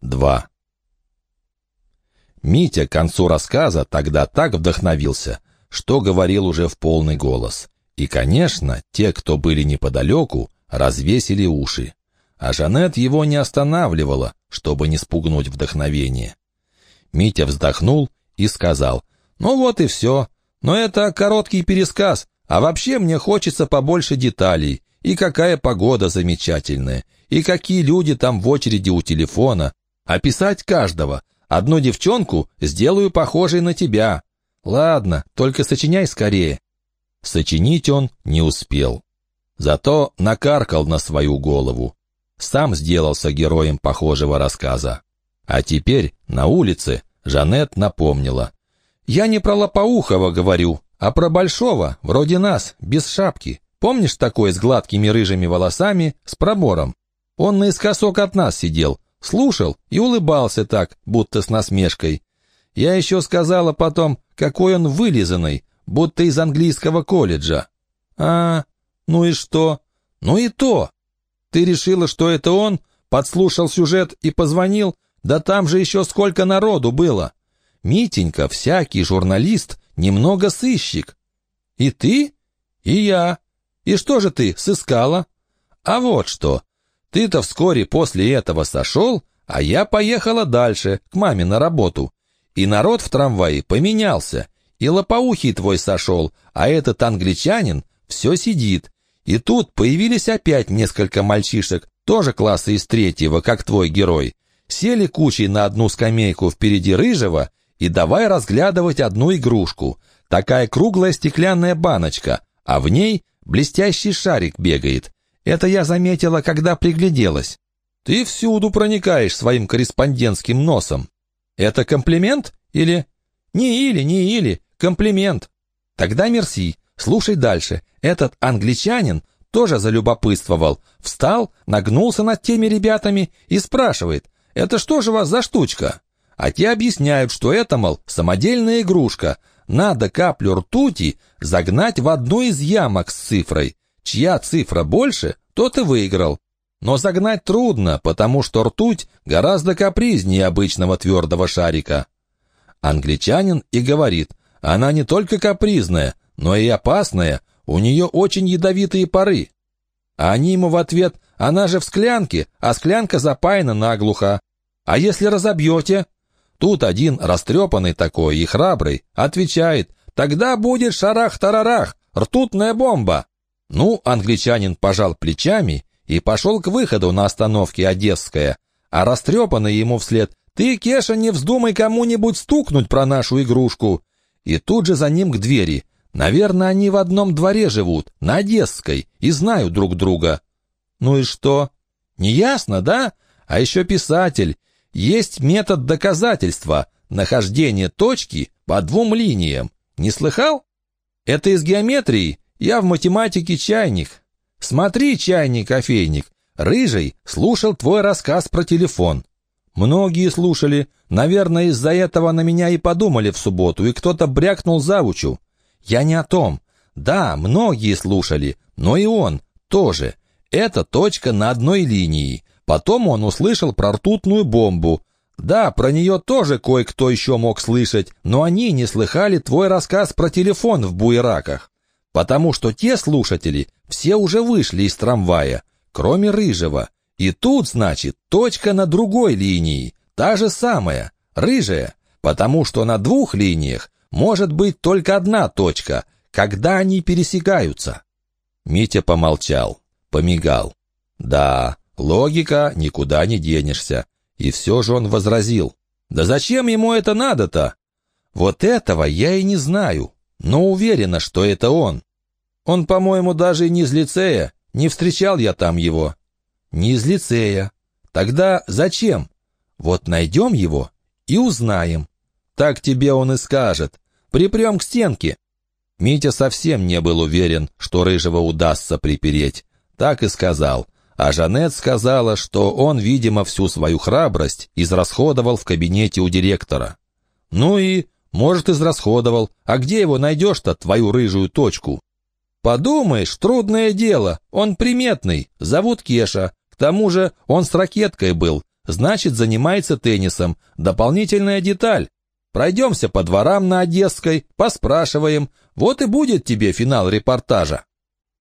2. Митя к концу рассказа тогда так вдохновился, что говорил уже в полный голос. И, конечно, те, кто были неподалеку, развесили уши. А Жанет его не останавливала, чтобы не спугнуть вдохновение. Митя вздохнул и сказал, «Ну вот и все. Но это короткий пересказ, а вообще мне хочется побольше деталей. И какая погода замечательная, и какие люди там в очереди у телефона, Описать каждого. Одну девчонку сделаю похожей на тебя. Ладно, только сочиняй скорее». Сочинить он не успел. Зато накаркал на свою голову. Сам сделался героем похожего рассказа. А теперь на улице Жанет напомнила. «Я не про Лопоухова говорю, а про Большого, вроде нас, без шапки. Помнишь такой с гладкими рыжими волосами, с пробором? Он наискосок от нас сидел, Слушал и улыбался так, будто с насмешкой. Я еще сказала потом, какой он вылизанный, будто из английского колледжа. А, ну и что? Ну и то. Ты решила, что это он? Подслушал сюжет и позвонил? Да там же еще сколько народу было. Митенька, всякий журналист, немного сыщик. И ты? И я. И что же ты, сыскала? А вот что. Ты-то вскоре после этого сошел, а я поехала дальше, к маме на работу. И народ в трамвае поменялся. И лопоухий твой сошел, а этот англичанин все сидит. И тут появились опять несколько мальчишек, тоже класса из третьего, как твой герой. Сели кучей на одну скамейку впереди рыжего и давай разглядывать одну игрушку. Такая круглая стеклянная баночка, а в ней блестящий шарик бегает. Это я заметила, когда пригляделась. Ты всюду проникаешь своим корреспондентским носом. Это комплимент или... Не или, не или, комплимент. Тогда мерси, слушай дальше. Этот англичанин тоже залюбопытствовал. Встал, нагнулся над теми ребятами и спрашивает, «Это что же у вас за штучка?» А те объясняют, что это, мол, самодельная игрушка. Надо каплю ртути загнать в одну из ямок с цифрой. Чья цифра больше, тот и выиграл. Но загнать трудно, потому что ртуть гораздо капризнее обычного твердого шарика. Англичанин и говорит, она не только капризная, но и опасная, у нее очень ядовитые пары. А они ему в ответ, она же в склянке, а склянка запаяна наглухо. А если разобьете? Тут один растрепанный такой и храбрый отвечает, тогда будет шарах-тарарах, ртутная бомба. Ну, англичанин пожал плечами и пошел к выходу на остановке Одесская, а растрепанный ему вслед «Ты, Кеша, не вздумай кому-нибудь стукнуть про нашу игрушку!» И тут же за ним к двери. Наверное, они в одном дворе живут, на Одесской, и знают друг друга. Ну и что? Неясно, да? А еще писатель. Есть метод доказательства, нахождение точки по двум линиям. Не слыхал? Это из геометрии я в математике чайник. Смотри, чайник-кофейник, Рыжий слушал твой рассказ про телефон. Многие слушали. Наверное, из-за этого на меня и подумали в субботу, и кто-то брякнул завучу. Я не о том. Да, многие слушали, но и он тоже. Это точка на одной линии. Потом он услышал про ртутную бомбу. Да, про нее тоже кое-кто еще мог слышать, но они не слыхали твой рассказ про телефон в буераках потому что те слушатели все уже вышли из трамвая, кроме Рыжего. И тут, значит, точка на другой линии, та же самая, рыжая, потому что на двух линиях может быть только одна точка, когда они пересекаются. Митя помолчал, помигал. Да, логика, никуда не денешься. И все же он возразил. Да зачем ему это надо-то? Вот этого я и не знаю, но уверена, что это он. Он, по-моему, даже не из лицея. Не встречал я там его. Не из лицея. Тогда зачем? Вот найдем его и узнаем. Так тебе он и скажет. Припрем к стенке. Митя совсем не был уверен, что Рыжего удастся припереть. Так и сказал. А Жанет сказала, что он, видимо, всю свою храбрость израсходовал в кабинете у директора. Ну и, может, израсходовал. А где его найдешь-то, твою рыжую точку? Подумаешь, трудное дело, он приметный, зовут Кеша. К тому же он с ракеткой был, значит, занимается теннисом. Дополнительная деталь. Пройдемся по дворам на Одесской, поспрашиваем. Вот и будет тебе финал репортажа.